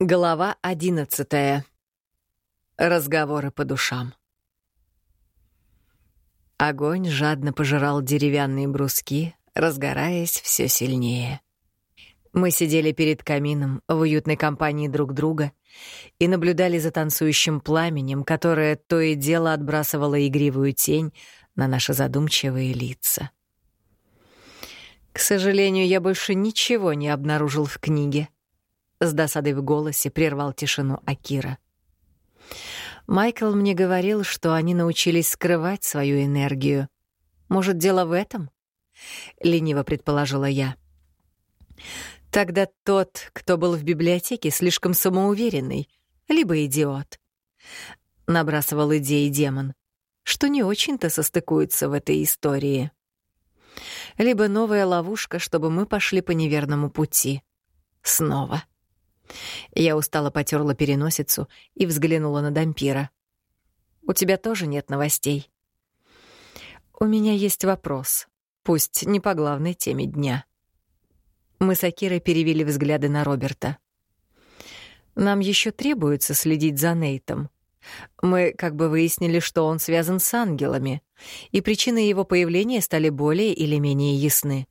Глава одиннадцатая. Разговоры по душам. Огонь жадно пожирал деревянные бруски, разгораясь все сильнее. Мы сидели перед камином в уютной компании друг друга и наблюдали за танцующим пламенем, которое то и дело отбрасывало игривую тень на наши задумчивые лица. К сожалению, я больше ничего не обнаружил в книге — с досадой в голосе прервал тишину Акира. Майкл мне говорил, что они научились скрывать свою энергию. Может, дело в этом? Лениво предположила я. Тогда тот, кто был в библиотеке, слишком самоуверенный, либо идиот. Набрасывал идеи демон, что не очень-то состыкуется в этой истории. Либо новая ловушка, чтобы мы пошли по неверному пути. Снова. Я устало потерла переносицу и взглянула на Дампира. «У тебя тоже нет новостей?» «У меня есть вопрос, пусть не по главной теме дня». Мы с Акирой перевели взгляды на Роберта. «Нам еще требуется следить за Нейтом. Мы как бы выяснили, что он связан с ангелами, и причины его появления стали более или менее ясны.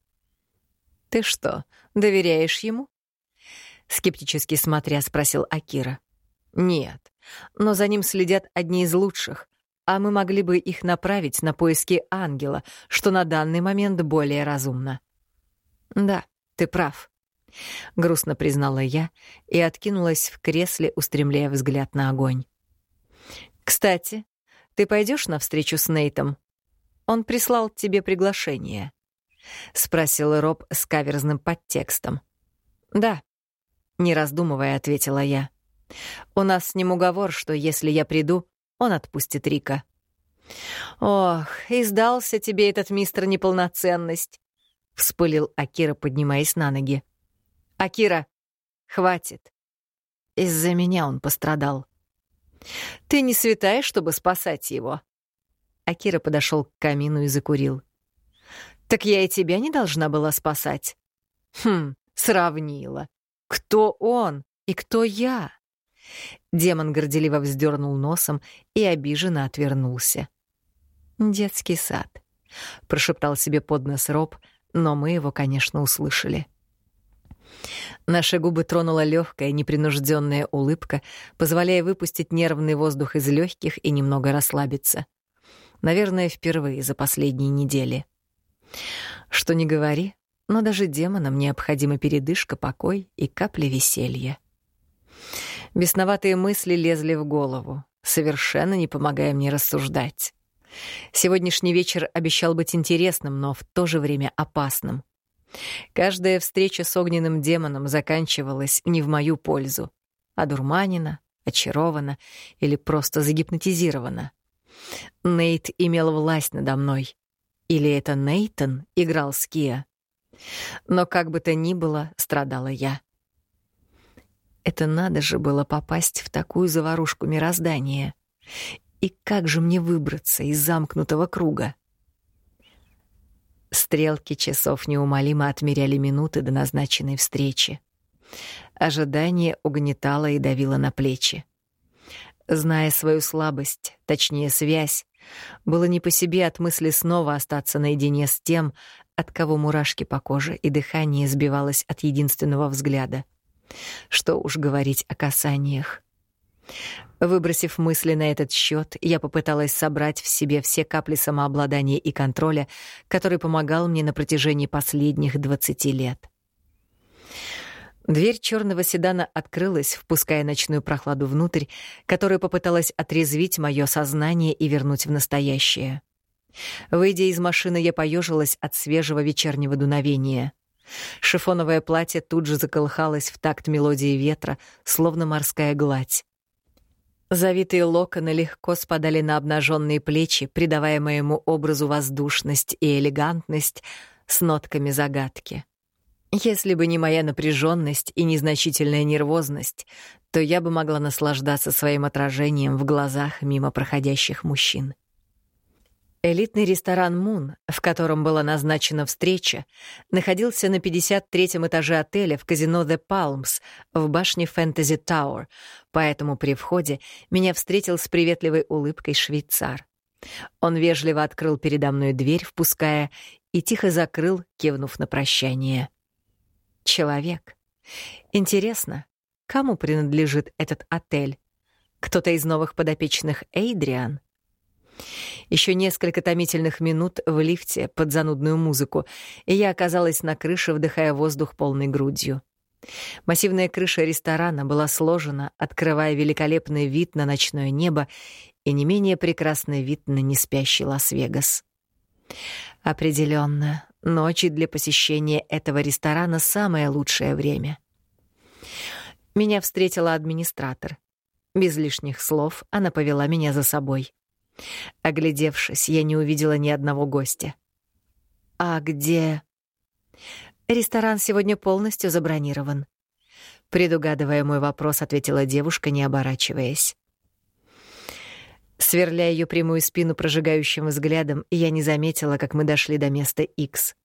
Ты что, доверяешь ему?» Скептически смотря спросил Акира. Нет, но за ним следят одни из лучших, а мы могли бы их направить на поиски ангела, что на данный момент более разумно. Да, ты прав, грустно признала я и откинулась в кресле, устремляя взгляд на огонь. Кстати, ты пойдешь на встречу с Нейтом? Он прислал тебе приглашение, спросил Роб с каверзным подтекстом. Да, не раздумывая, ответила я. У нас с ним уговор, что если я приду, он отпустит Рика. Ох, и сдался тебе этот мистер неполноценность, вспылил Акира, поднимаясь на ноги. Акира, хватит. Из-за меня он пострадал. Ты не святая, чтобы спасать его. Акира подошел к камину и закурил. Так я и тебя не должна была спасать. Хм, сравнила. Кто он и кто я? Демон горделиво вздернул носом и обиженно отвернулся. «Детский сад», — прошептал себе под нос Роб, но мы его, конечно, услышали. Наши губы тронула легкая, непринужденная улыбка, позволяя выпустить нервный воздух из легких и немного расслабиться. Наверное, впервые за последние недели. Что ни говори, но даже демонам необходима передышка, покой и капля веселья. Бесноватые мысли лезли в голову, совершенно не помогая мне рассуждать. Сегодняшний вечер обещал быть интересным, но в то же время опасным. Каждая встреча с огненным демоном заканчивалась не в мою пользу, а дурманина, очарована или просто загипнотизирована. Нейт имел власть надо мной. Или это Нейтон играл с Киа? Но как бы то ни было, страдала я. Это надо же было попасть в такую заварушку мироздания. И как же мне выбраться из замкнутого круга? Стрелки часов неумолимо отмеряли минуты до назначенной встречи. Ожидание угнетало и давило на плечи. Зная свою слабость, точнее связь, было не по себе от мысли снова остаться наедине с тем, от кого мурашки по коже и дыхание сбивалось от единственного взгляда. Что уж говорить о касаниях. Выбросив мысли на этот счет, я попыталась собрать в себе все капли самообладания и контроля, который помогал мне на протяжении последних двадцати лет. Дверь черного седана открылась, впуская ночную прохладу внутрь, которая попыталась отрезвить мое сознание и вернуть в настоящее. Выйдя из машины, я поежилась от свежего вечернего дуновения. Шифоновое платье тут же заколыхалось в такт мелодии ветра, словно морская гладь. Завитые локоны легко спадали на обнаженные плечи, придавая моему образу воздушность и элегантность с нотками загадки. Если бы не моя напряженность и незначительная нервозность, то я бы могла наслаждаться своим отражением в глазах мимо проходящих мужчин. Элитный ресторан «Мун», в котором была назначена встреча, находился на 53-м этаже отеля в казино «The Palms» в башне «Фэнтези Тауэр», поэтому при входе меня встретил с приветливой улыбкой швейцар. Он вежливо открыл передо мной дверь, впуская, и тихо закрыл, кивнув на прощание. Человек. Интересно, кому принадлежит этот отель? Кто-то из новых подопечных Эйдриан? Еще несколько томительных минут в лифте под занудную музыку, и я оказалась на крыше, вдыхая воздух полной грудью. Массивная крыша ресторана была сложена, открывая великолепный вид на ночное небо и не менее прекрасный вид на неспящий Лас-Вегас. Определенно, ночи для посещения этого ресторана — самое лучшее время. Меня встретила администратор. Без лишних слов она повела меня за собой. Оглядевшись, я не увидела ни одного гостя. «А где...» «Ресторан сегодня полностью забронирован», — предугадывая мой вопрос, ответила девушка, не оборачиваясь. Сверля ее прямую спину прожигающим взглядом, я не заметила, как мы дошли до места X.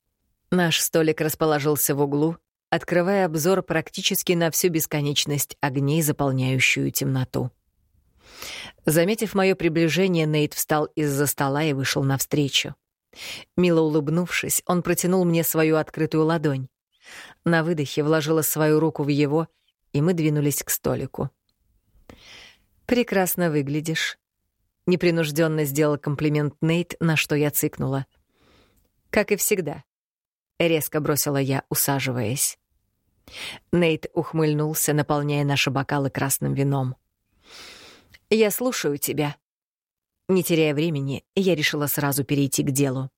Наш столик расположился в углу, открывая обзор практически на всю бесконечность огней, заполняющую темноту. Заметив мое приближение, Нейт встал из-за стола и вышел навстречу. Мило улыбнувшись, он протянул мне свою открытую ладонь. На выдохе вложила свою руку в его, и мы двинулись к столику. «Прекрасно выглядишь», — непринужденно сделал комплимент Нейт, на что я цыкнула. «Как и всегда», — резко бросила я, усаживаясь. Нейт ухмыльнулся, наполняя наши бокалы красным вином. «Я слушаю тебя». Не теряя времени, я решила сразу перейти к делу.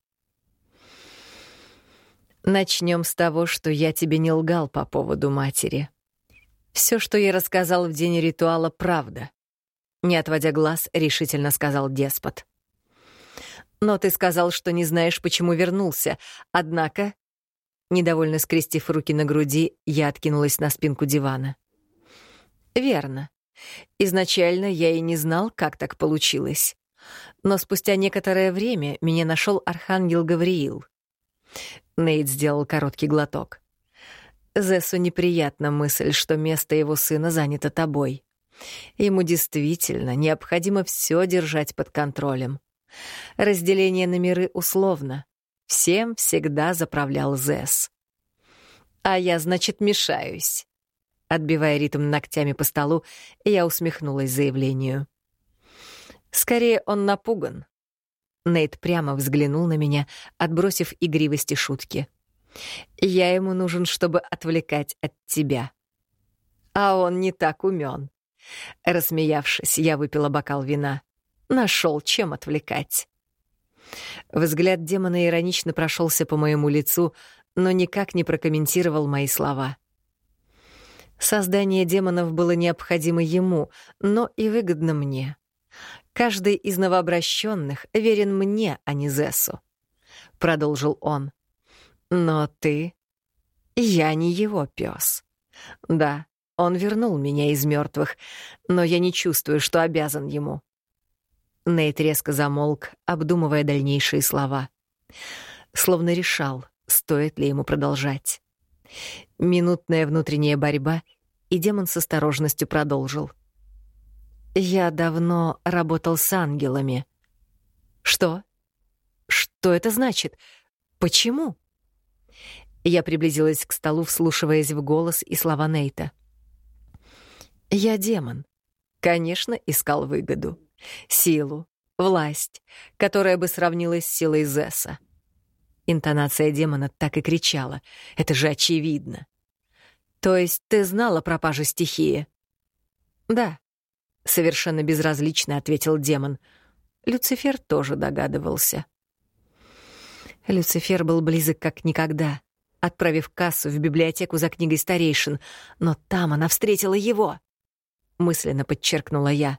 Начнем с того, что я тебе не лгал по поводу матери. Все, что я рассказал в день ритуала, правда. Не отводя глаз, решительно сказал деспот. Но ты сказал, что не знаешь, почему вернулся. Однако, недовольно скрестив руки на груди, я откинулась на спинку дивана. Верно. Изначально я и не знал, как так получилось. Но спустя некоторое время меня нашел архангел Гавриил. Нейт сделал короткий глоток. Зессу неприятна мысль, что место его сына занято тобой. Ему действительно необходимо все держать под контролем. Разделение на миры условно. Всем всегда заправлял Зесс. А я, значит, мешаюсь. Отбивая ритм ногтями по столу, я усмехнулась заявлению. Скорее, он напуган. Нейт прямо взглянул на меня, отбросив игривости шутки. «Я ему нужен, чтобы отвлекать от тебя». «А он не так умен». Рассмеявшись, я выпила бокал вина. Нашел, чем отвлекать. Взгляд демона иронично прошелся по моему лицу, но никак не прокомментировал мои слова. Создание демонов было необходимо ему, но и выгодно мне. Каждый из новообращенных верен мне, а не Зессу, — продолжил он. Но ты... Я не его пес. Да, он вернул меня из мертвых, но я не чувствую, что обязан ему. Нейт резко замолк, обдумывая дальнейшие слова. Словно решал, стоит ли ему продолжать. Минутная внутренняя борьба, и демон с осторожностью продолжил. «Я давно работал с ангелами». «Что? Что это значит? Почему?» Я приблизилась к столу, вслушиваясь в голос и слова Нейта. «Я демон. Конечно, искал выгоду, силу, власть, которая бы сравнилась с силой Зесса. Интонация демона так и кричала. Это же очевидно. То есть ты знала про пропаже стихии? Да. Совершенно безразлично ответил демон. Люцифер тоже догадывался. Люцифер был близок как никогда, отправив кассу в библиотеку за книгой старейшин, но там она встретила его. Мысленно подчеркнула я.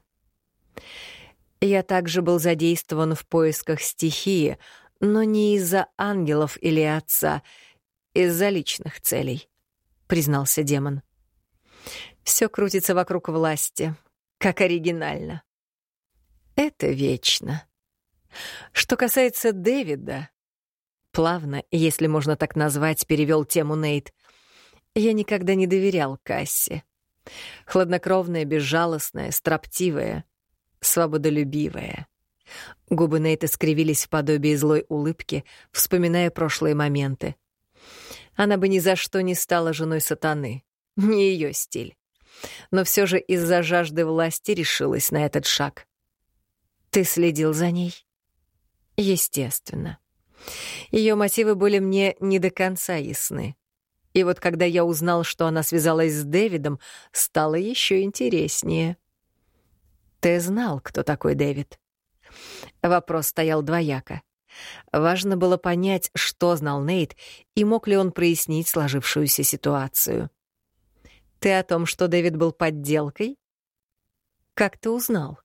Я также был задействован в поисках стихии, но не из-за ангелов или отца, из-за личных целей, признался демон. Все крутится вокруг власти, как оригинально. Это вечно. Что касается Дэвида, плавно, если можно так назвать, перевел тему Нейт, я никогда не доверял Кассе. Хладнокровная, безжалостная, строптивая, свободолюбивая. Губы Нейта скривились в подобии злой улыбки, вспоминая прошлые моменты. Она бы ни за что не стала женой сатаны. Не ее стиль. Но все же из-за жажды власти решилась на этот шаг. «Ты следил за ней?» Естественно. Ее мотивы были мне не до конца ясны. И вот когда я узнал, что она связалась с Дэвидом, стало еще интереснее. «Ты знал, кто такой Дэвид?» Вопрос стоял двояко. Важно было понять, что знал Нейт, и мог ли он прояснить сложившуюся ситуацию. «Ты о том, что Дэвид был подделкой?» «Как ты узнал?»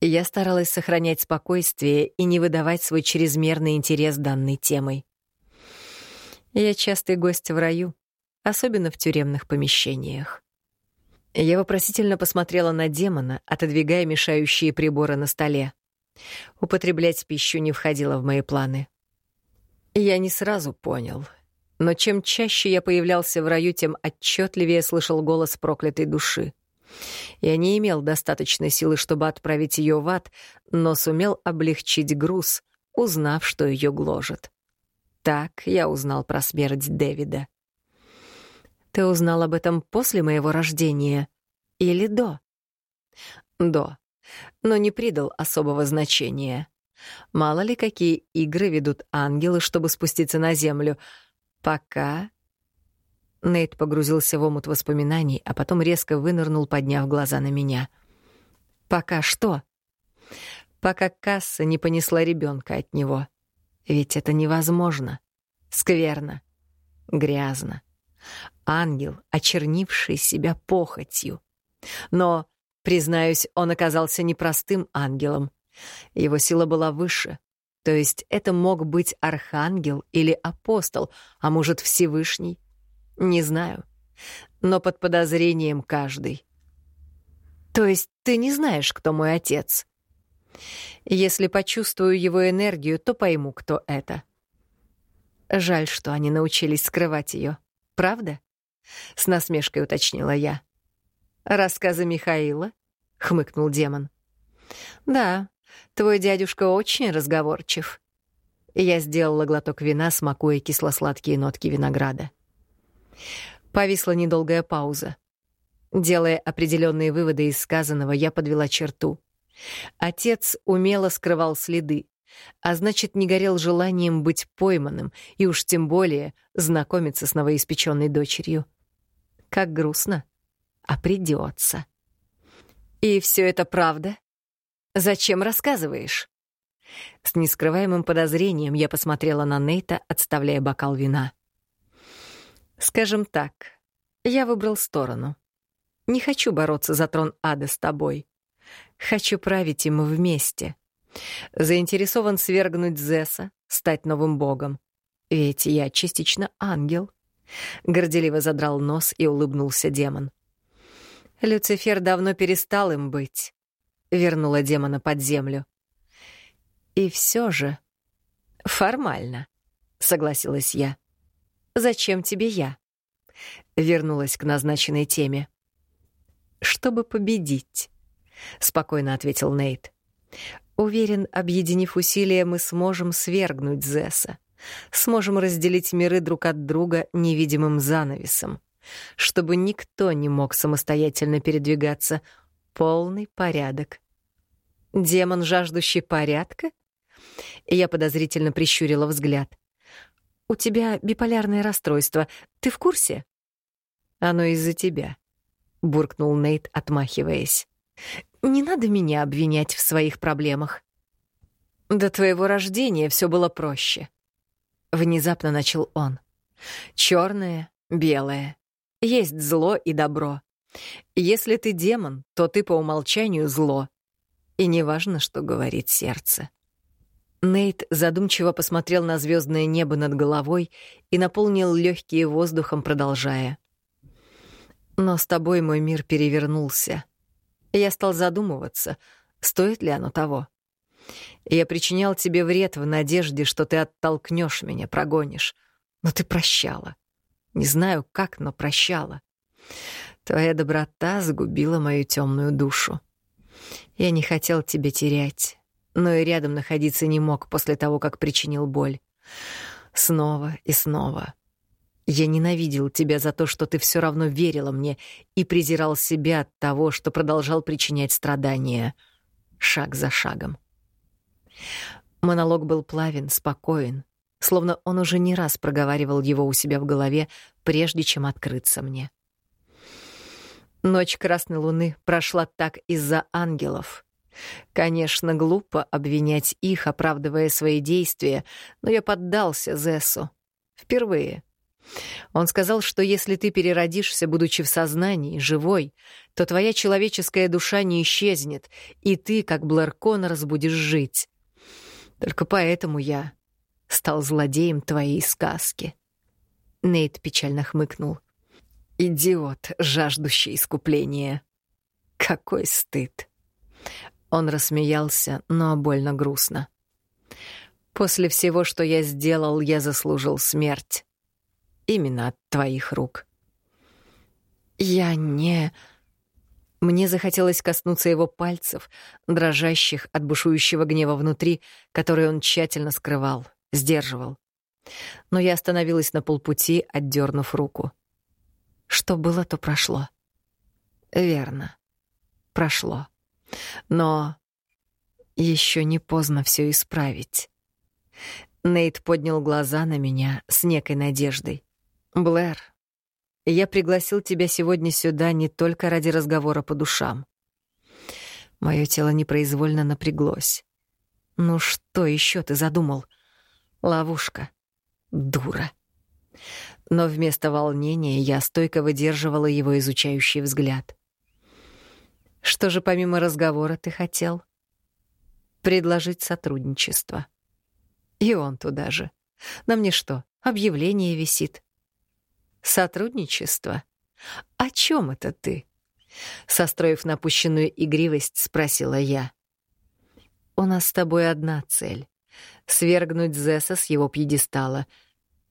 Я старалась сохранять спокойствие и не выдавать свой чрезмерный интерес данной темой. Я частый гость в раю, особенно в тюремных помещениях. Я вопросительно посмотрела на демона, отодвигая мешающие приборы на столе. Употреблять пищу не входило в мои планы. Я не сразу понял, но чем чаще я появлялся в раю, тем отчетливее слышал голос проклятой души. Я не имел достаточной силы, чтобы отправить ее в ад, но сумел облегчить груз, узнав, что ее гложет. Так я узнал про смерть Дэвида. Ты узнал об этом после моего рождения или до? До, но не придал особого значения. Мало ли какие игры ведут ангелы, чтобы спуститься на землю. Пока Нейт погрузился в омут воспоминаний, а потом резко вынырнул, подняв глаза на меня. «Пока что?» «Пока касса не понесла ребенка от него. Ведь это невозможно. Скверно. Грязно. Ангел, очернивший себя похотью. Но, признаюсь, он оказался непростым ангелом. Его сила была выше. То есть это мог быть архангел или апостол, а может, Всевышний. Не знаю. Но под подозрением каждый. То есть ты не знаешь, кто мой отец? Если почувствую его энергию, то пойму, кто это. Жаль, что они научились скрывать ее. Правда? С насмешкой уточнила я. Рассказы Михаила? Хмыкнул демон. Да, твой дядюшка очень разговорчив. Я сделала глоток вина, смакуя кисло-сладкие нотки винограда. Повисла недолгая пауза. Делая определенные выводы из сказанного, я подвела черту. Отец умело скрывал следы, а значит, не горел желанием быть пойманным и уж тем более знакомиться с новоиспеченной дочерью. Как грустно. А придется. И все это правда? Зачем рассказываешь? С нескрываемым подозрением я посмотрела на Нейта, отставляя бокал вина. Скажем так, я выбрал сторону. Не хочу бороться за трон ада с тобой. Хочу править им вместе. Заинтересован свергнуть Зеса, стать новым богом. Ведь я частично ангел. Горделиво задрал нос и улыбнулся демон. Люцифер давно перестал им быть. Вернула демона под землю. И все же... Формально, согласилась я. «Зачем тебе я?» Вернулась к назначенной теме. «Чтобы победить», — спокойно ответил Нейт. «Уверен, объединив усилия, мы сможем свергнуть Зесса, сможем разделить миры друг от друга невидимым занавесом, чтобы никто не мог самостоятельно передвигаться. Полный порядок». «Демон, жаждущий порядка?» Я подозрительно прищурила взгляд. «У тебя биполярное расстройство. Ты в курсе?» «Оно из-за тебя», — буркнул Нейт, отмахиваясь. «Не надо меня обвинять в своих проблемах». «До твоего рождения все было проще», — внезапно начал он. «Черное, белое. Есть зло и добро. Если ты демон, то ты по умолчанию зло. И неважно, что говорит сердце». Нейт задумчиво посмотрел на звездное небо над головой и наполнил легкие воздухом, продолжая. «Но с тобой мой мир перевернулся. Я стал задумываться, стоит ли оно того. Я причинял тебе вред в надежде, что ты оттолкнешь меня, прогонишь. Но ты прощала. Не знаю как, но прощала. Твоя доброта загубила мою темную душу. Я не хотел тебя терять, но и рядом находиться не мог после того, как причинил боль. Снова и снова. Я ненавидел тебя за то, что ты все равно верила мне и презирал себя от того, что продолжал причинять страдания. Шаг за шагом. Монолог был плавен, спокоен, словно он уже не раз проговаривал его у себя в голове, прежде чем открыться мне. Ночь Красной Луны прошла так из-за ангелов. Конечно, глупо обвинять их, оправдывая свои действия, но я поддался Зессу. Впервые. Он сказал, что если ты переродишься, будучи в сознании, живой, то твоя человеческая душа не исчезнет, и ты, как Блэр Коннорс, будешь жить. Только поэтому я стал злодеем твоей сказки. Нейт печально хмыкнул. Идиот, жаждущий искупления. Какой стыд. Он рассмеялся, но больно грустно. После всего, что я сделал, я заслужил смерть. Именно от твоих рук. Я не... Мне захотелось коснуться его пальцев, дрожащих от бушующего гнева внутри, который он тщательно скрывал, сдерживал. Но я остановилась на полпути, отдернув руку. Что было, то прошло. Верно. Прошло. Но еще не поздно все исправить. Нейт поднял глаза на меня с некой надеждой. Блэр, я пригласил тебя сегодня сюда не только ради разговора по душам. Мое тело непроизвольно напряглось. Ну что еще ты задумал? Ловушка. Дура но вместо волнения я стойко выдерживала его изучающий взгляд. «Что же помимо разговора ты хотел?» «Предложить сотрудничество». И он туда же. На мне что, объявление висит? «Сотрудничество? О чем это ты?» Состроив напущенную игривость, спросила я. «У нас с тобой одна цель — свергнуть Зесса с его пьедестала —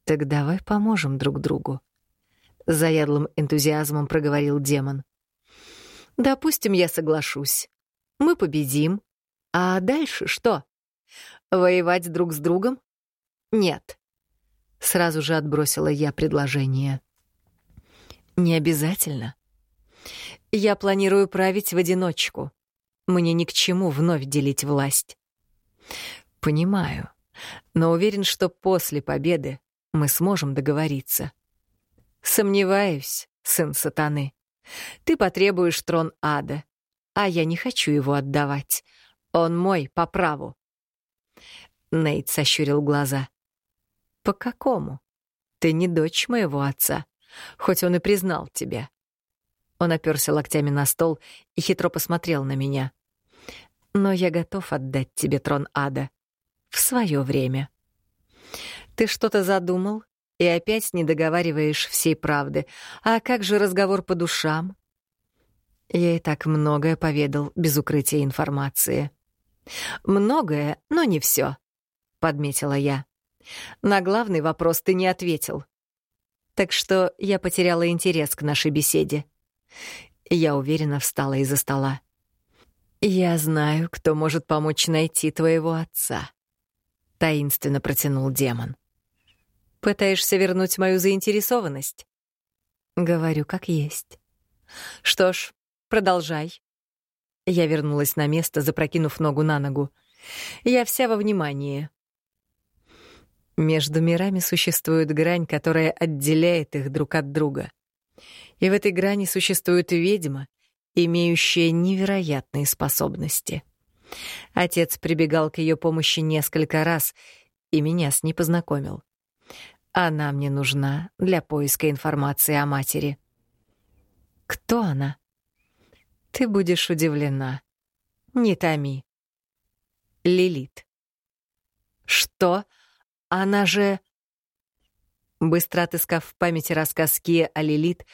так давай поможем друг другу. Заядлым энтузиазмом проговорил демон. Допустим, я соглашусь. Мы победим. А дальше что? Воевать друг с другом? Нет. Сразу же отбросила я предложение. Не обязательно. Я планирую править в одиночку. Мне ни к чему вновь делить власть. Понимаю, но уверен, что после победы мы сможем договориться. Сомневаюсь, сын сатаны. Ты потребуешь трон ада, а я не хочу его отдавать. Он мой по праву. Нейт сощурил глаза. По какому? Ты не дочь моего отца, хоть он и признал тебя. Он оперся локтями на стол и хитро посмотрел на меня. Но я готов отдать тебе трон ада в свое время. Ты что-то задумал и опять не договариваешь всей правды. А как же разговор по душам? Я и так многое поведал без укрытия информации. Многое, но не все, подметила я. На главный вопрос ты не ответил. Так что я потеряла интерес к нашей беседе. Я уверенно встала из-за стола. Я знаю, кто может помочь найти твоего отца, таинственно протянул демон. Пытаешься вернуть мою заинтересованность? Говорю, как есть. Что ж, продолжай. Я вернулась на место, запрокинув ногу на ногу. Я вся во внимании. Между мирами существует грань, которая отделяет их друг от друга. И в этой грани существует ведьма, имеющая невероятные способности. Отец прибегал к ее помощи несколько раз и меня с ней познакомил. Она мне нужна для поиска информации о матери. Кто она? Ты будешь удивлена. Не томи. Лилит. Что? Она же... Быстро отыскав в памяти рассказ Кия о Лилит,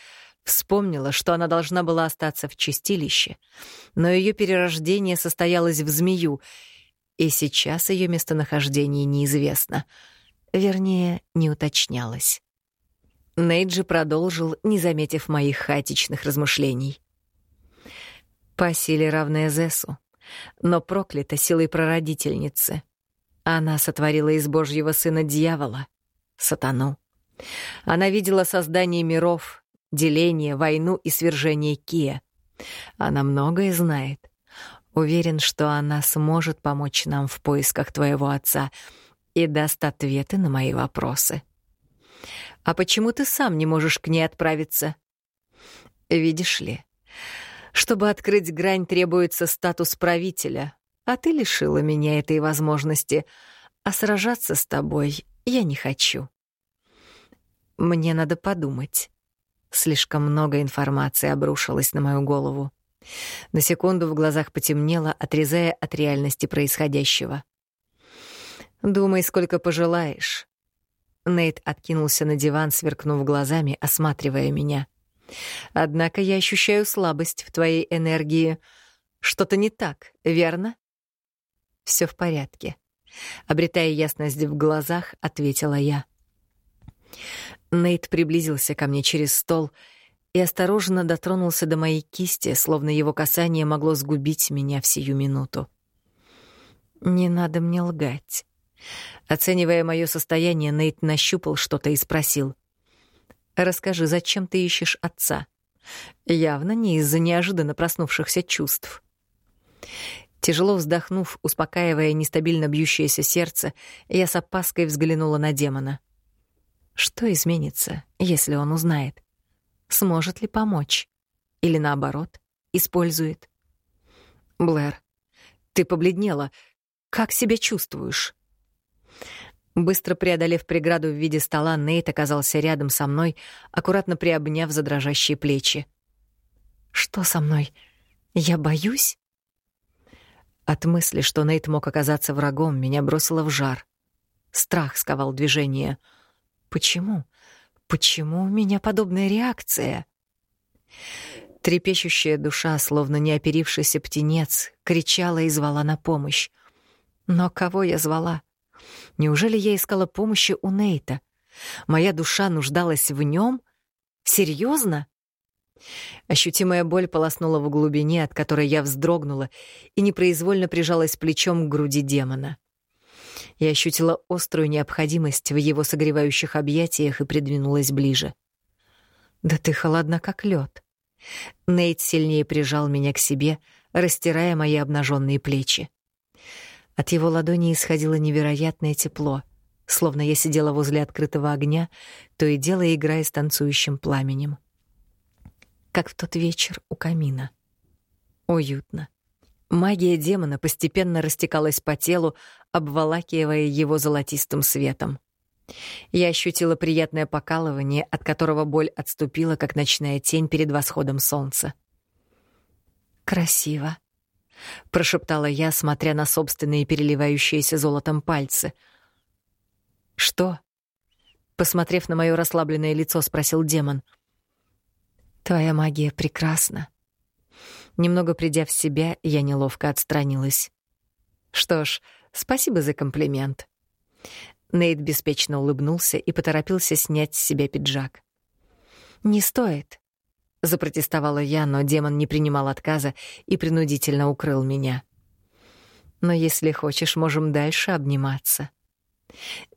вспомнила, что она должна была остаться в чистилище, но ее перерождение состоялось в змею, и сейчас ее местонахождение неизвестно. Вернее, не уточнялось. Нейджи продолжил, не заметив моих хаотичных размышлений. По силе равная Зесу, но проклята силой прародительницы. Она сотворила из Божьего сына дьявола, сатану. Она видела создание миров, деление, войну и свержение Кия. Она многое знает. Уверен, что она сможет помочь нам в поисках твоего отца и даст ответы на мои вопросы. А почему ты сам не можешь к ней отправиться? Видишь ли, чтобы открыть грань, требуется статус правителя, а ты лишила меня этой возможности, а сражаться с тобой я не хочу. Мне надо подумать. Слишком много информации обрушилось на мою голову. На секунду в глазах потемнело, отрезая от реальности происходящего. «Думай, сколько пожелаешь». Нейт откинулся на диван, сверкнув глазами, осматривая меня. «Однако я ощущаю слабость в твоей энергии. Что-то не так, верно?» Все в порядке. Обретая ясность в глазах, ответила я. Нейт приблизился ко мне через стол и осторожно дотронулся до моей кисти, словно его касание могло сгубить меня в сию минуту. «Не надо мне лгать». Оценивая мое состояние, Нейт нащупал что-то и спросил. «Расскажи, зачем ты ищешь отца?» Явно не из-за неожиданно проснувшихся чувств. Тяжело вздохнув, успокаивая нестабильно бьющееся сердце, я с опаской взглянула на демона. Что изменится, если он узнает? Сможет ли помочь? Или наоборот, использует? Блэр, ты побледнела. Как себя чувствуешь? Быстро преодолев преграду в виде стола, Нейт оказался рядом со мной, аккуратно приобняв за дрожащие плечи. «Что со мной? Я боюсь?» От мысли, что Нейт мог оказаться врагом, меня бросило в жар. Страх сковал движение. «Почему? Почему у меня подобная реакция? Трепещущая душа, словно неоперившийся птенец, кричала и звала на помощь. Но кого я звала? Неужели я искала помощи у Нейта? Моя душа нуждалась в нем? Серьезно? Ощутимая боль полоснула в глубине, от которой я вздрогнула и непроизвольно прижалась плечом к груди демона. Я ощутила острую необходимость в его согревающих объятиях и придвинулась ближе. «Да ты холодна, как лед. Нейт сильнее прижал меня к себе, растирая мои обнаженные плечи. От его ладони исходило невероятное тепло, словно я сидела возле открытого огня, то и дело играя с танцующим пламенем. Как в тот вечер у камина. Уютно. Магия демона постепенно растекалась по телу, обволакивая его золотистым светом. Я ощутила приятное покалывание, от которого боль отступила, как ночная тень перед восходом солнца. «Красиво», — прошептала я, смотря на собственные переливающиеся золотом пальцы. «Что?» — посмотрев на мое расслабленное лицо, спросил демон. «Твоя магия прекрасна», Немного придя в себя, я неловко отстранилась. Что ж, спасибо за комплимент. Нейт беспечно улыбнулся и поторопился снять с себя пиджак. «Не стоит», — запротестовала я, но демон не принимал отказа и принудительно укрыл меня. «Но если хочешь, можем дальше обниматься».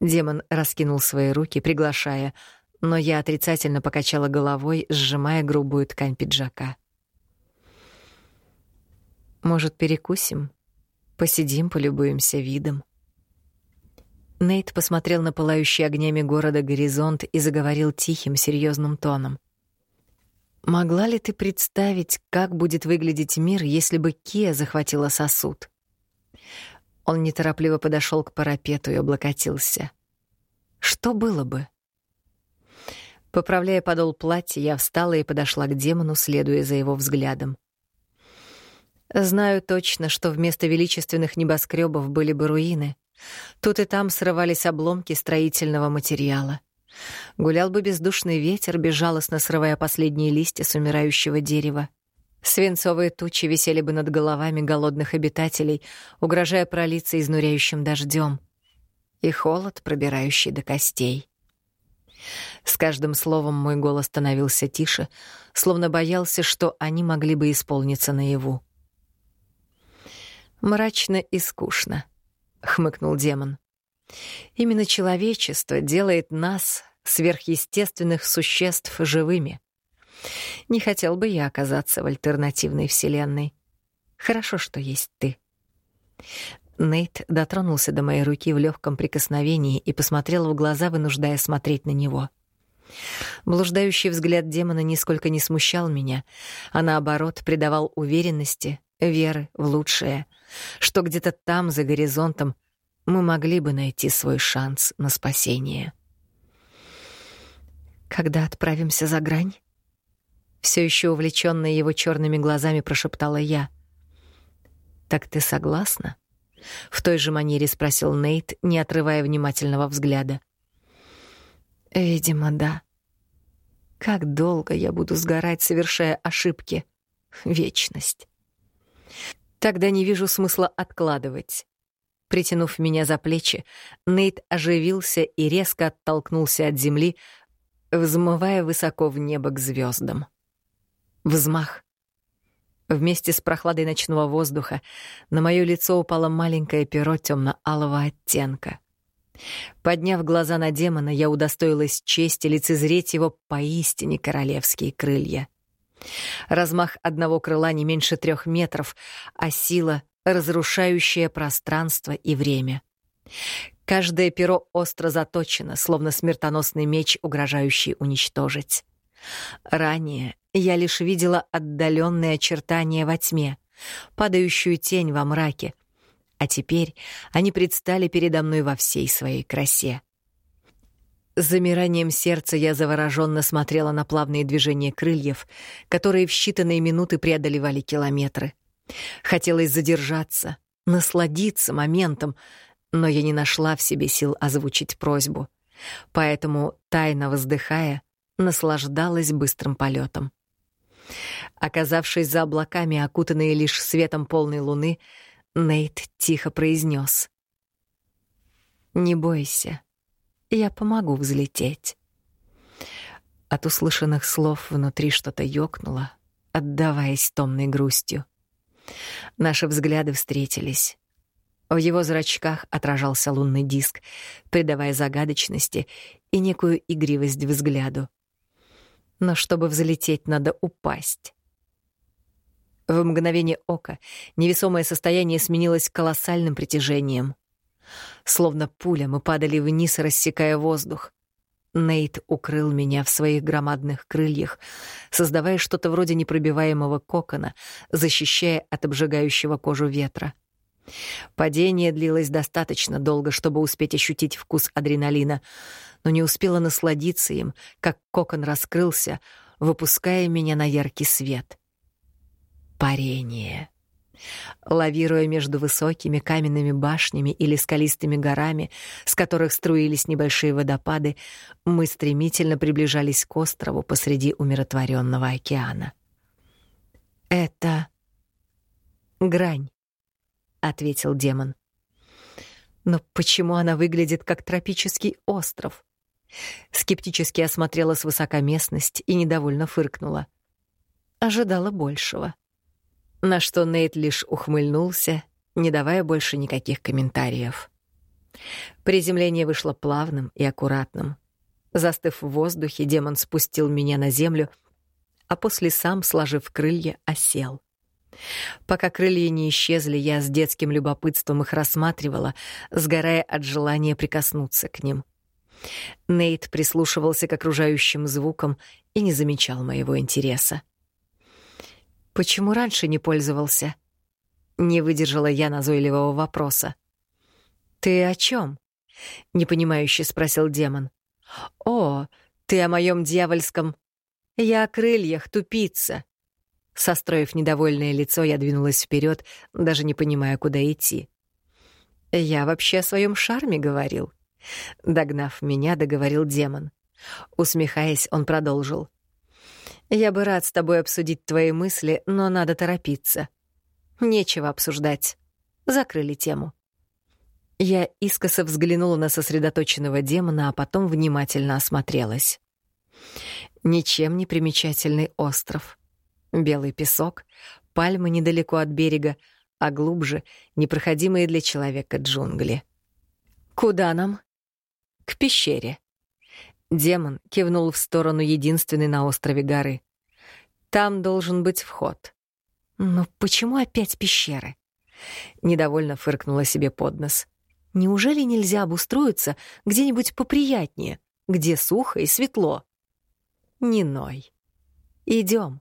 Демон раскинул свои руки, приглашая, но я отрицательно покачала головой, сжимая грубую ткань пиджака. Может, перекусим? Посидим, полюбуемся видом. Нейт посмотрел на пылающий огнями города горизонт и заговорил тихим, серьезным тоном. Могла ли ты представить, как будет выглядеть мир, если бы Кия захватила сосуд? Он неторопливо подошел к парапету и облокотился. Что было бы? Поправляя подол платья, я встала и подошла к демону, следуя за его взглядом. Знаю точно, что вместо величественных небоскребов были бы руины. Тут и там срывались обломки строительного материала. Гулял бы бездушный ветер, безжалостно срывая последние листья с умирающего дерева. Свинцовые тучи висели бы над головами голодных обитателей, угрожая пролиться изнуряющим дождем. И холод, пробирающий до костей. С каждым словом мой голос становился тише, словно боялся, что они могли бы исполниться наяву. «Мрачно и скучно», — хмыкнул демон. «Именно человечество делает нас, сверхъестественных существ, живыми. Не хотел бы я оказаться в альтернативной вселенной. Хорошо, что есть ты». Нейт дотронулся до моей руки в легком прикосновении и посмотрел в глаза, вынуждая смотреть на него. Блуждающий взгляд демона нисколько не смущал меня, а наоборот придавал уверенности, веры в лучшее, что где-то там, за горизонтом, мы могли бы найти свой шанс на спасение. Когда отправимся за грань? Все еще увлечённая его черными глазами прошептала я. Так ты согласна? В той же манере спросил Нейт, не отрывая внимательного взгляда. Видимо, да. Как долго я буду сгорать, совершая ошибки? Вечность. Тогда не вижу смысла откладывать. Притянув меня за плечи, Нейт оживился и резко оттолкнулся от земли, взмывая высоко в небо к звездам. Взмах. Вместе с прохладой ночного воздуха на моё лицо упало маленькое перо темно-алого оттенка. Подняв глаза на демона, я удостоилась чести лицезреть его поистине королевские крылья. Размах одного крыла не меньше трех метров, а сила, разрушающая пространство и время. Каждое перо остро заточено, словно смертоносный меч, угрожающий уничтожить. Ранее я лишь видела отдаленные очертания во тьме, падающую тень во мраке, а теперь они предстали передо мной во всей своей красе. С замиранием сердца я завороженно смотрела на плавные движения крыльев, которые в считанные минуты преодолевали километры. Хотелось задержаться, насладиться моментом, но я не нашла в себе сил озвучить просьбу. Поэтому, тайно воздыхая, наслаждалась быстрым полетом. Оказавшись за облаками, окутанные лишь светом полной луны, Нейт тихо произнес: «Не бойся, я помогу взлететь». От услышанных слов внутри что-то ёкнуло, отдаваясь томной грустью. Наши взгляды встретились. В его зрачках отражался лунный диск, придавая загадочности и некую игривость взгляду но чтобы взлететь, надо упасть. В мгновение ока невесомое состояние сменилось колоссальным притяжением. Словно пуля мы падали вниз, рассекая воздух. Нейт укрыл меня в своих громадных крыльях, создавая что-то вроде непробиваемого кокона, защищая от обжигающего кожу ветра. Падение длилось достаточно долго, чтобы успеть ощутить вкус адреналина, но не успела насладиться им, как кокон раскрылся, выпуская меня на яркий свет. Парение. Лавируя между высокими каменными башнями или скалистыми горами, с которых струились небольшие водопады, мы стремительно приближались к острову посреди умиротворенного океана. Это грань, ответил демон. Но почему она выглядит как тропический остров? Скептически осмотрела свысока местность и недовольно фыркнула. Ожидала большего. На что Нейт лишь ухмыльнулся, не давая больше никаких комментариев. Приземление вышло плавным и аккуратным. Застыв в воздухе, демон спустил меня на землю, а после сам, сложив крылья, осел. Пока крылья не исчезли, я с детским любопытством их рассматривала, сгорая от желания прикоснуться к ним — Нейт прислушивался к окружающим звукам и не замечал моего интереса. «Почему раньше не пользовался?» Не выдержала я назойливого вопроса. «Ты о чем? непонимающе спросил демон. «О, ты о моем дьявольском...» «Я о крыльях, тупица!» Состроив недовольное лицо, я двинулась вперед, даже не понимая, куда идти. «Я вообще о своем шарме говорил. Догнав меня, договорил демон. Усмехаясь, он продолжил. Я бы рад с тобой обсудить твои мысли, но надо торопиться. Нечего обсуждать. Закрыли тему. Я искоса взглянула на сосредоточенного демона, а потом внимательно осмотрелась. Ничем не примечательный остров. Белый песок, пальмы недалеко от берега, а глубже — непроходимые для человека джунгли. «Куда нам?» «К пещере». Демон кивнул в сторону единственной на острове горы. «Там должен быть вход». «Но почему опять пещеры?» Недовольно фыркнула себе под нос. «Неужели нельзя обустроиться где-нибудь поприятнее, где сухо и светло?» «Не ной. Идем.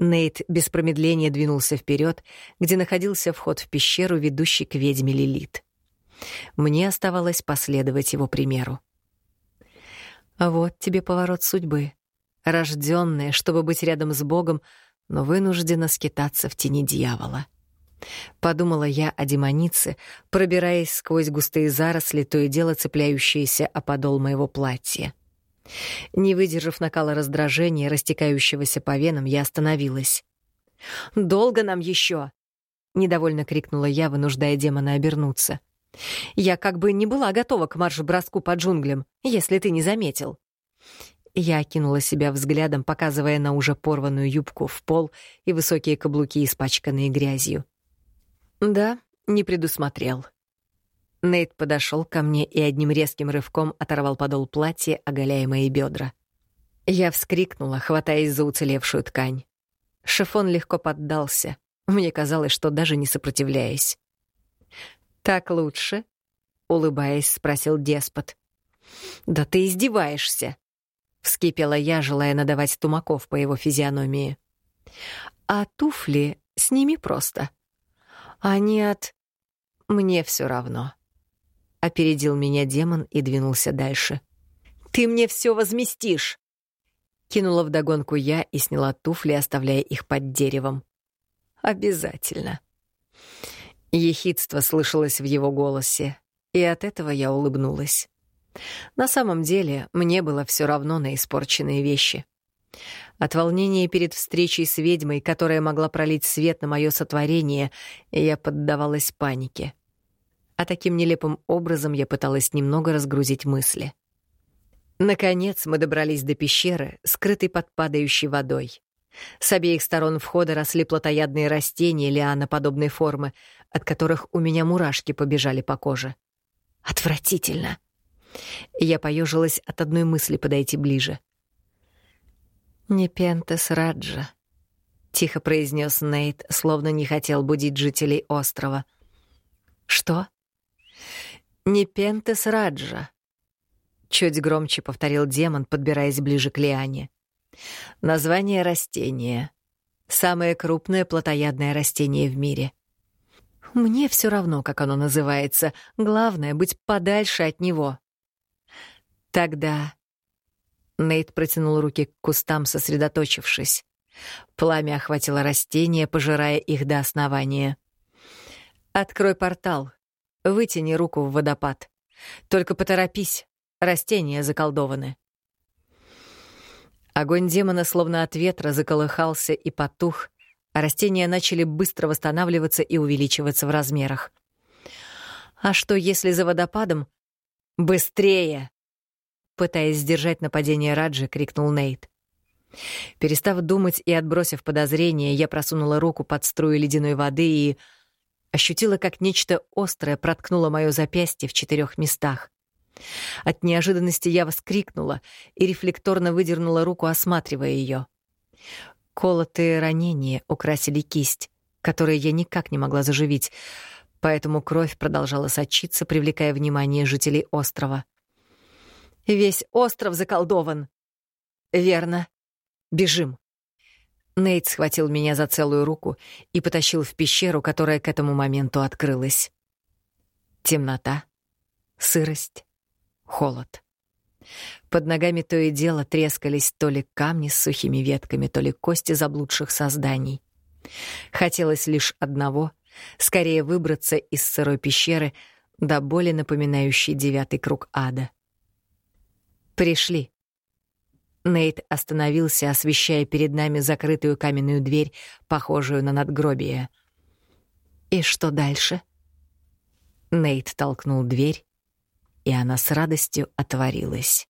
Нейт без промедления двинулся вперед, где находился вход в пещеру, ведущий к ведьме Лилит. Мне оставалось последовать его примеру. А вот тебе поворот судьбы. Рожденная, чтобы быть рядом с Богом, но вынуждена скитаться в тени дьявола. Подумала я о демонице, пробираясь сквозь густые заросли, то и дело цепляющиеся о подол моего платья. Не выдержав накала раздражения, растекающегося по венам, я остановилась. «Долго нам еще?» — недовольно крикнула я, вынуждая демона обернуться. «Я как бы не была готова к марш-броску по джунглям, если ты не заметил». Я окинула себя взглядом, показывая на уже порванную юбку в пол и высокие каблуки, испачканные грязью. «Да, не предусмотрел», Нейт подошел ко мне и одним резким рывком оторвал подол платья, оголяя мои бедра. Я вскрикнула, хватаясь за уцелевшую ткань. Шифон легко поддался. Мне казалось, что даже не сопротивляясь. «Так лучше?» — улыбаясь, спросил деспот. «Да ты издеваешься!» — вскипела я, желая надавать тумаков по его физиономии. «А туфли сними просто. Они от... Мне все равно». Опередил меня демон и двинулся дальше. «Ты мне все возместишь!» Кинула вдогонку я и сняла туфли, оставляя их под деревом. «Обязательно». Ехидство слышалось в его голосе, и от этого я улыбнулась. На самом деле, мне было все равно на испорченные вещи. От волнения перед встречей с ведьмой, которая могла пролить свет на мое сотворение, я поддавалась панике а таким нелепым образом я пыталась немного разгрузить мысли. Наконец мы добрались до пещеры, скрытой под падающей водой. С обеих сторон входа росли плотоядные растения лианоподобной формы, от которых у меня мурашки побежали по коже. Отвратительно. Я поежилась от одной мысли подойти ближе. «Не Пентес Раджа», — тихо произнес Нейт, словно не хотел будить жителей острова. «Что?» «Не Пентес Раджа», — чуть громче повторил демон, подбираясь ближе к Лиане. «Название растения. Самое крупное плотоядное растение в мире. Мне все равно, как оно называется. Главное — быть подальше от него». «Тогда...» Нейт протянул руки к кустам, сосредоточившись. Пламя охватило растения, пожирая их до основания. «Открой портал», Вытяни руку в водопад. Только поторопись, растения заколдованы. Огонь демона словно от ветра заколыхался и потух, растения начали быстро восстанавливаться и увеличиваться в размерах. А что, если за водопадом? Быстрее! Пытаясь сдержать нападение Раджи, крикнул Нейт. Перестав думать и отбросив подозрения, я просунула руку под струю ледяной воды и Ощутила, как нечто острое проткнуло мое запястье в четырех местах. От неожиданности я вскрикнула и рефлекторно выдернула руку, осматривая ее. Колотые ранения украсили кисть, которую я никак не могла заживить, поэтому кровь продолжала сочиться, привлекая внимание жителей острова. «Весь остров заколдован!» «Верно. Бежим!» Нейт схватил меня за целую руку и потащил в пещеру, которая к этому моменту открылась. Темнота, сырость, холод. Под ногами то и дело трескались то ли камни с сухими ветками, то ли кости заблудших созданий. Хотелось лишь одного — скорее выбраться из сырой пещеры, до боли напоминающей девятый круг ада. «Пришли», Нейт остановился, освещая перед нами закрытую каменную дверь, похожую на надгробие. «И что дальше?» Нейт толкнул дверь, и она с радостью отворилась.